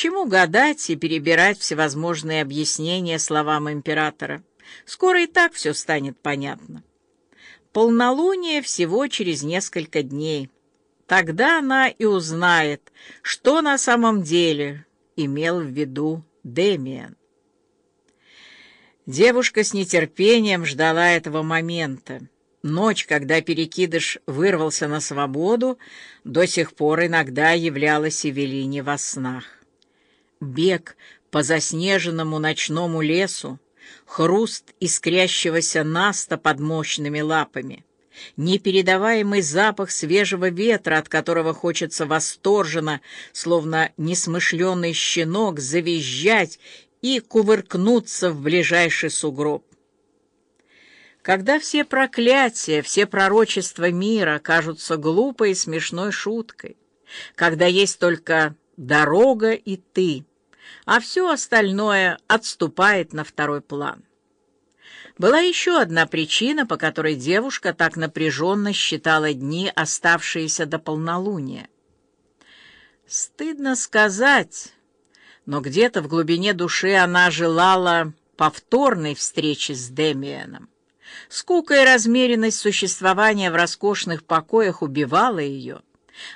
чему гадать и перебирать всевозможные объяснения словам императора? Скоро и так все станет понятно. Полнолуние всего через несколько дней. Тогда она и узнает, что на самом деле имел в виду Демиан. Девушка с нетерпением ждала этого момента. Ночь, когда перекидыш вырвался на свободу, до сих пор иногда являлась Эвелине во снах. Бег по заснеженному ночному лесу, хруст искрящегося наста под мощными лапами, непередаваемый запах свежего ветра, от которого хочется восторженно, словно несмышленый щенок, завизжать и кувыркнуться в ближайший сугроб. Когда все проклятия, все пророчества мира кажутся глупой и смешной шуткой, когда есть только дорога и ты, а все остальное отступает на второй план. Была еще одна причина, по которой девушка так напряженно считала дни, оставшиеся до полнолуния. Стыдно сказать, но где-то в глубине души она желала повторной встречи с Демианом. Скука и размеренность существования в роскошных покоях убивала ее,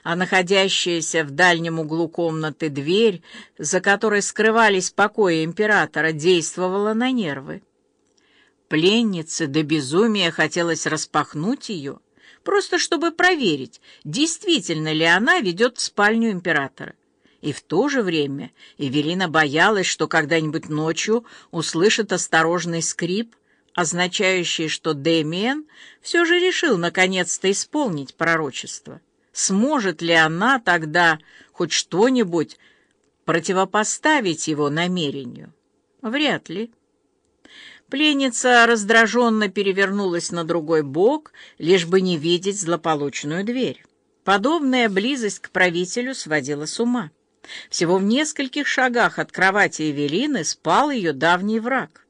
а находящаяся в дальнем углу комнаты дверь, за которой скрывались покои императора, действовала на нервы. Пленнице до безумия хотелось распахнуть ее, просто чтобы проверить, действительно ли она ведет в спальню императора. И в то же время Эвелина боялась, что когда-нибудь ночью услышит осторожный скрип, означающий, что Дэмиен все же решил наконец-то исполнить пророчество. Сможет ли она тогда хоть что-нибудь противопоставить его намерению? Вряд ли. Пленница раздраженно перевернулась на другой бок, лишь бы не видеть злополучную дверь. Подобная близость к правителю сводила с ума. Всего в нескольких шагах от кровати Эвелины спал ее давний враг.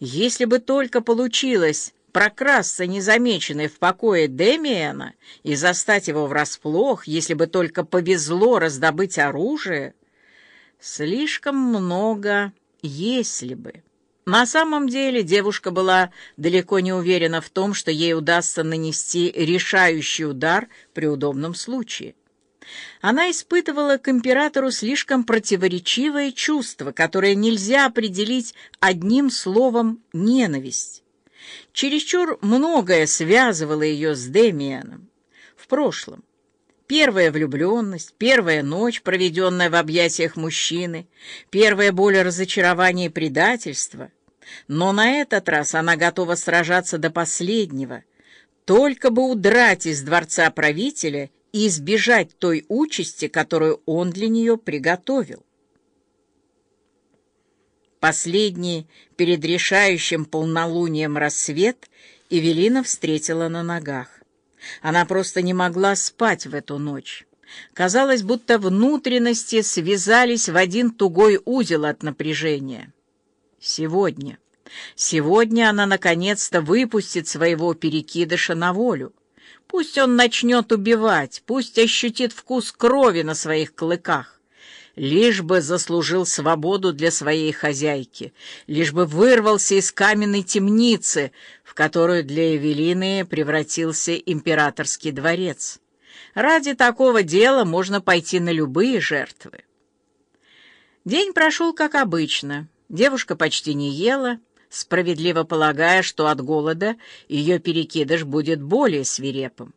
Если бы только получилось прокрасться незамеченной в покое Демиэна и застать его врасплох, если бы только повезло раздобыть оружие, слишком много «если бы». На самом деле девушка была далеко не уверена в том, что ей удастся нанести решающий удар при удобном случае. Она испытывала к императору слишком противоречивое чувство, которое нельзя определить одним словом «ненависть». Чересчур многое связывало ее с Демианом в прошлом. Первая влюбленность, первая ночь, проведенная в объятиях мужчины, первая боль разочарования и предательства. Но на этот раз она готова сражаться до последнего, только бы удрать из дворца правителя и избежать той участи, которую он для нее приготовил. Последний перед решающим полнолунием рассвет Эвелина встретила на ногах. Она просто не могла спать в эту ночь. Казалось, будто внутренности связались в один тугой узел от напряжения. Сегодня. Сегодня она наконец-то выпустит своего перекидыша на волю. Пусть он начнет убивать, пусть ощутит вкус крови на своих клыках. Лишь бы заслужил свободу для своей хозяйки, лишь бы вырвался из каменной темницы, в которую для Эвелины превратился императорский дворец. Ради такого дела можно пойти на любые жертвы. День прошел как обычно. Девушка почти не ела, справедливо полагая, что от голода ее перекидыш будет более свирепым.